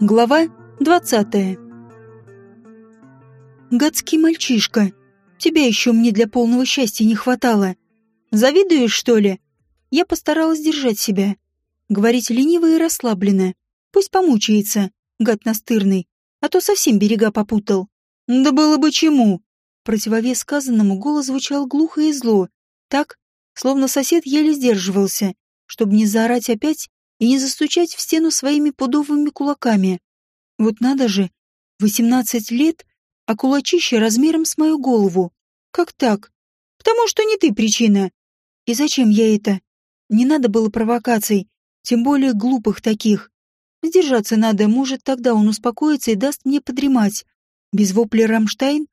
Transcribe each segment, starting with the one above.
Глава двадцатая Гадский мальчишка, тебя еще мне для полного счастья не хватало. Завидуешь, что ли? Я постаралась держать себя. Говорить лениво и расслабленно. Пусть помучается, гад настырный, а то совсем берега попутал. Да было бы чему. Противовес сказанному голос звучал глухо и зло, так, словно сосед еле сдерживался, чтобы не заорать опять и не застучать в стену своими пудовыми кулаками. Вот надо же, восемнадцать лет, а кулачище размером с мою голову. Как так? Потому что не ты причина. И зачем я это? Не надо было провокаций, тем более глупых таких. Сдержаться надо, может, тогда он успокоится и даст мне подремать. Без вопля Рамштайн?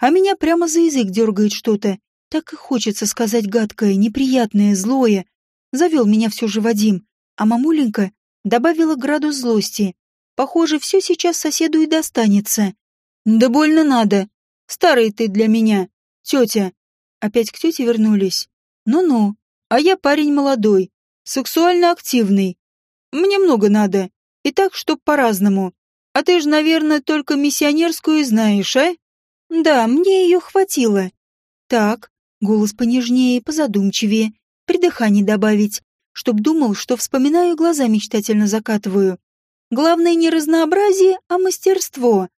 А меня прямо за язык дергает что-то. Так и хочется сказать гадкое, неприятное, злое. Завел меня все же Вадим, а мамуленька добавила градус злости. Похоже, все сейчас соседу и достанется. Да больно надо. Старый ты для меня, тетя. Опять к тете вернулись. Ну-ну, а я парень молодой, сексуально активный. Мне много надо, и так, чтоб по-разному. А ты же, наверное, только миссионерскую знаешь, а? Да, мне ее хватило. Так, голос понежнее, позадумчивее, при дыхании добавить, чтоб думал, что вспоминаю, глаза мечтательно закатываю. Главное не разнообразие, а мастерство.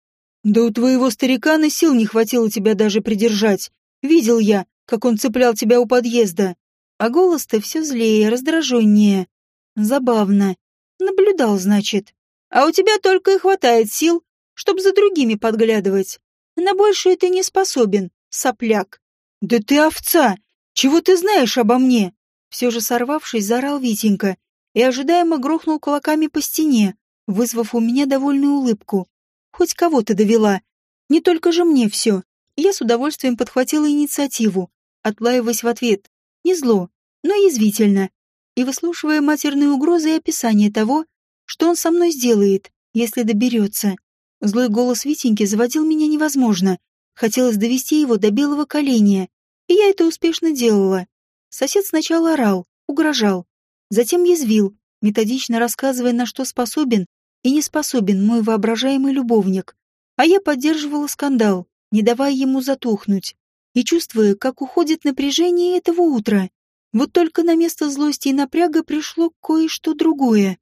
Да у твоего старикана сил не хватило тебя даже придержать. Видел я, как он цеплял тебя у подъезда. А голос-то все злее, раздраженнее. Забавно. Наблюдал, значит. А у тебя только и хватает сил, чтобы за другими подглядывать. На большее ты не способен, сопляк. Да ты овца! Чего ты знаешь обо мне? Все же сорвавшись, заорал Витенька и ожидаемо грохнул кулаками по стене, вызвав у меня довольную улыбку. Хоть кого-то довела. Не только же мне все. Я с удовольствием подхватила инициативу, отлаиваясь в ответ. Не зло, но язвительно. И выслушивая матерные угрозы и описание того, что он со мной сделает, если доберется. Злой голос Витеньки заводил меня невозможно. Хотелось довести его до белого коленя. И я это успешно делала. Сосед сначала орал, угрожал, затем язвил, методично рассказывая, на что способен и не способен мой воображаемый любовник. А я поддерживала скандал, не давая ему затухнуть, и чувствуя, как уходит напряжение этого утра. Вот только на место злости и напряга пришло кое-что другое.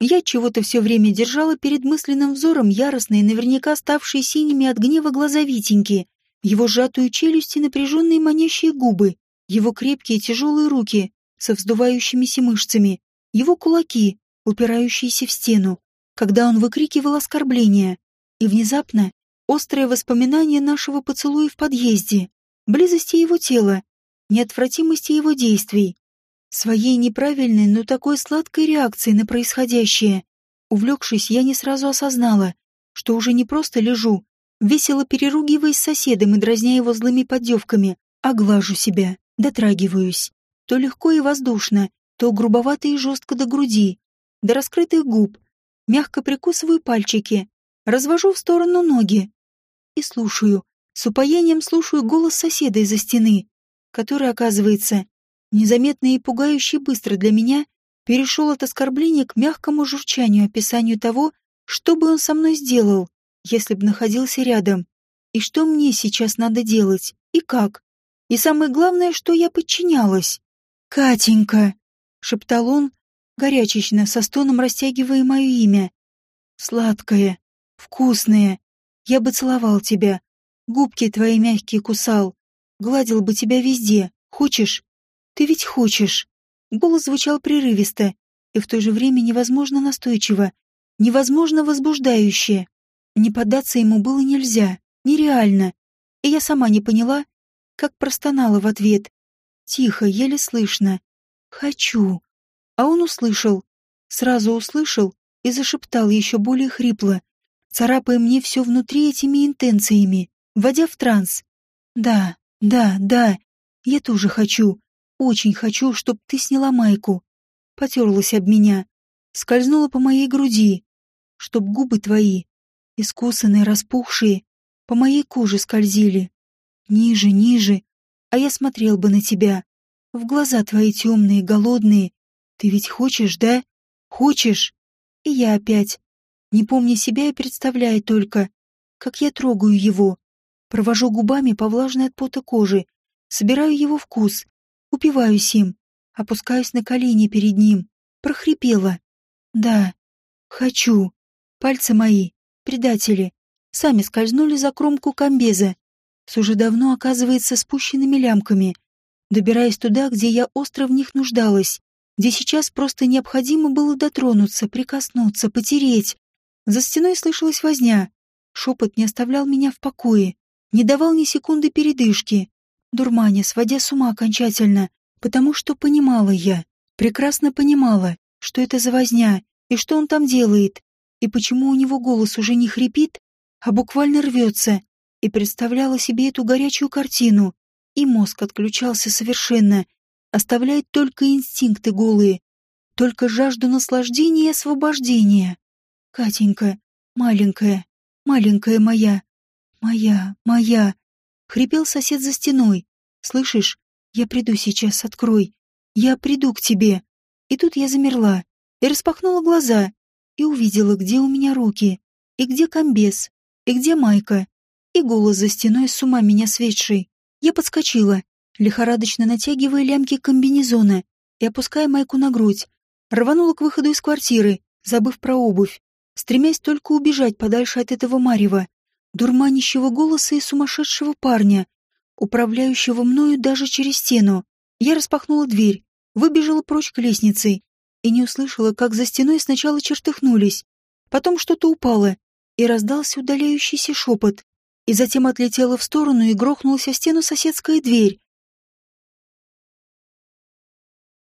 Я чего-то все время держала перед мысленным взором яростные, наверняка ставшие синими от гнева глаза Витеньки, его сжатую челюсть и напряженные манящие губы, его крепкие тяжелые руки со вздувающимися мышцами, его кулаки, упирающиеся в стену, когда он выкрикивал оскорбления. И внезапно острое воспоминание нашего поцелуя в подъезде, близости его тела, неотвратимости его действий, своей неправильной, но такой сладкой реакции на происходящее. Увлекшись, я не сразу осознала, что уже не просто лежу, весело переругиваясь с соседом и дразня его злыми поддевками, а глажу себя, дотрагиваюсь. То легко и воздушно, то грубовато и жестко до груди, до раскрытых губ, мягко прикусываю пальчики, развожу в сторону ноги и слушаю, с упоением слушаю голос соседа из-за стены который, оказывается, незаметно и пугающе быстро для меня, перешел от оскорбления к мягкому журчанию описанию того, что бы он со мной сделал, если бы находился рядом, и что мне сейчас надо делать, и как. И самое главное, что я подчинялась. «Катенька!» — шептал он, горячечно, со стоном растягивая мое имя. «Сладкое, вкусное, я бы целовал тебя, губки твои мягкие кусал, Гладил бы тебя везде. Хочешь? Ты ведь хочешь. Голос звучал прерывисто и в то же время невозможно настойчиво, невозможно возбуждающе. Не поддаться ему было нельзя, нереально. И я сама не поняла, как простонала в ответ. Тихо, еле слышно. «Хочу». А он услышал. Сразу услышал и зашептал еще более хрипло, царапая мне все внутри этими интенциями, вводя в транс. «Да, да, да, я тоже хочу. Очень хочу, чтоб ты сняла майку. Потерлась об меня. Скользнула по моей груди. Чтоб губы твои, искусанные, распухшие, по моей коже скользили. Ниже, ниже. А я смотрел бы на тебя. В глаза твои темные, голодные. Ты ведь хочешь, да? Хочешь? И я опять. Не помня себя и представляя только, как я трогаю его. Провожу губами по влажной от пота кожи, собираю его вкус, упиваюсь им, опускаюсь на колени перед ним, прохрипела. Да, хочу. Пальцы мои, предатели, сами скользнули за кромку комбеза, с уже давно, оказывается, спущенными лямками, добираясь туда, где я остро в них нуждалась, где сейчас просто необходимо было дотронуться, прикоснуться, потереть. За стеной слышалась возня. Шепот не оставлял меня в покое, не давал ни секунды передышки, дурманя, сводя с ума окончательно, потому что понимала я, прекрасно понимала, что это за возня и что он там делает, и почему у него голос уже не хрипит, а буквально рвется, и представляла себе эту горячую картину, и мозг отключался совершенно, оставляет только инстинкты голые, только жажду наслаждения и освобождения. Катенька, маленькая, маленькая моя, моя, моя, хрипел сосед за стеной. Слышишь, я приду сейчас, открой. Я приду к тебе. И тут я замерла и распахнула глаза и увидела, где у меня руки, и где комбез, и где майка, и голос за стеной с ума меня светший. Я подскочила, лихорадочно натягивая лямки комбинезона и опуская майку на грудь. Рванула к выходу из квартиры, забыв про обувь, стремясь только убежать подальше от этого марева, дурманящего голоса и сумасшедшего парня, управляющего мною даже через стену. Я распахнула дверь, выбежала прочь к лестнице и не услышала, как за стеной сначала чертыхнулись, потом что-то упало, и раздался удаляющийся шепот и затем отлетела в сторону и грохнулась о стену соседская дверь.